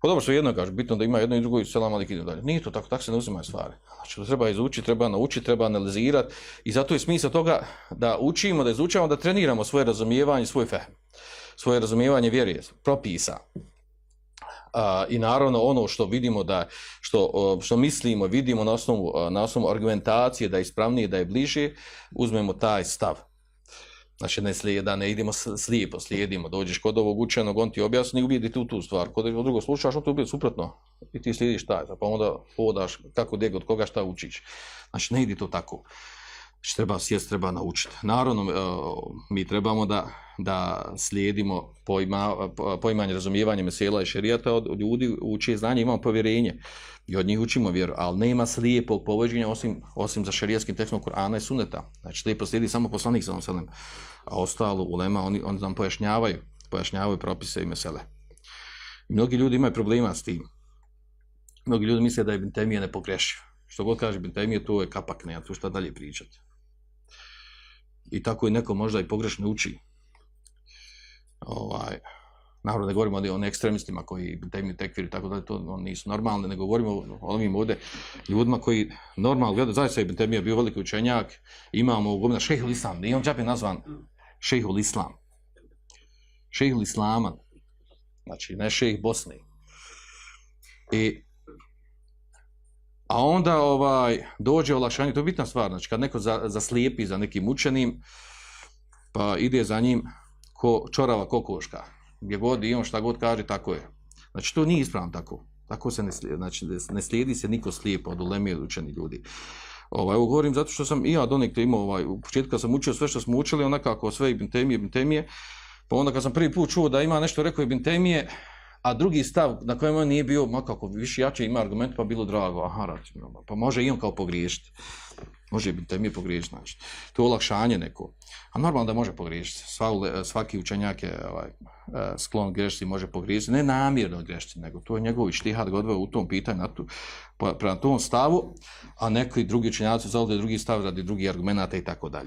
Pa dobro, što jedno kaže, bitno da ima jedno i drugo i selam alik ide dalje. Nije to tako, tako se ne uzimaju stvari. Znači, to treba izučiti, treba naučiti, treba analizirati i zato je smisla toga da učimo, da izučavamo, da treniramo svoje razumijevanje, svoj fehm, svoje razumijevanje vjerije, propisa. A, I naravno ono što vidimo da, što, što mislimo, vidimo na osnovu, na osnovu argumentacije da je ispravnije, da je bliže, uzmemo taj stav. Znači, ne slijeda, ne idemo slijepo, slijedimo, dođeš kod ovog učenog, on ti objasni, uvidi tu tu stvar. Kod ovog drugog slušaš, on ti uvidi suprotno. I ti slijediš taj, pa onda hodaš kako gdje, od koga šta učiš. Znači, ne idi to tako. Znači, treba sjest, treba naučiti. Naravno, e, mi trebamo da, da slijedimo pojma, poimanje, razumijevanje mesela i šerijata od ljudi uči znanje imamo povjerenje i od njih učimo vjeru, ali nema slijepog povođenja osim, osim za šerijatskim tekstom Kur'ana i Sunneta. Znači, slijepo slijedi samo poslanik sa onom a ostalo ulema, oni, oni nam pojašnjavaju, pojašnjavaju propise i mesele. Mnogi ljudi imaju problema s tim. Mnogi ljudi misle da je Ibn Temije ne pogrešio. Što god kaže Ibn to je kapak, nema tu šta dalje pričati. I tako i neko možda i pogrešno uči. Ovaj, naravno ne govorimo o onih ekstremistima koji temiju tekvir i tako da to on nisu normalni, nego govorimo o ovim ovdje ljudima koji normalno gledaju, zaista Ibn Temija bio veliki učenjak, imamo u šeheh šehhul islam, nije on čak je nazvan šeheh islam. Šeheh islama, znači ne šeheh Bosni. I A onda ovaj dođe olakšanje, to je bitna stvar, znači kad neko za, zaslijepi za nekim učenim, pa ide za njim ko čorava kokoška, gdje god i on šta god kaže, tako je. Znači to nije ispravno tako. Tako se ne slijedi, znači ne slijedi se niko slijepo od ulemije učeni ljudi. Ovaj, ovo govorim zato što sam i ja donekle imao, ovaj, u početku sam učio sve što smo učili, onakako sve ibn temije, ibn temije, pa onda kad sam prvi put čuo da ima nešto rekao ibn temije, a drugi stav na kojem on nije bio, ma kako više jače ima argument, pa bilo drago, aha, račun, pa može i on kao pogriješiti. Može biti mi pogriješiti, znači. To je olakšanje neko. A normalno da može pogriješiti. Sva, svaki učenjak je ovaj, e, sklon grešiti, može pogriješiti. Ne namjerno grešiti, nego to je njegov štihad godve u tom pitanju, na tu, pa, prema tom stavu, a neki drugi učenjaci zavode drugi stav radi drugi argumenta i tako dalje.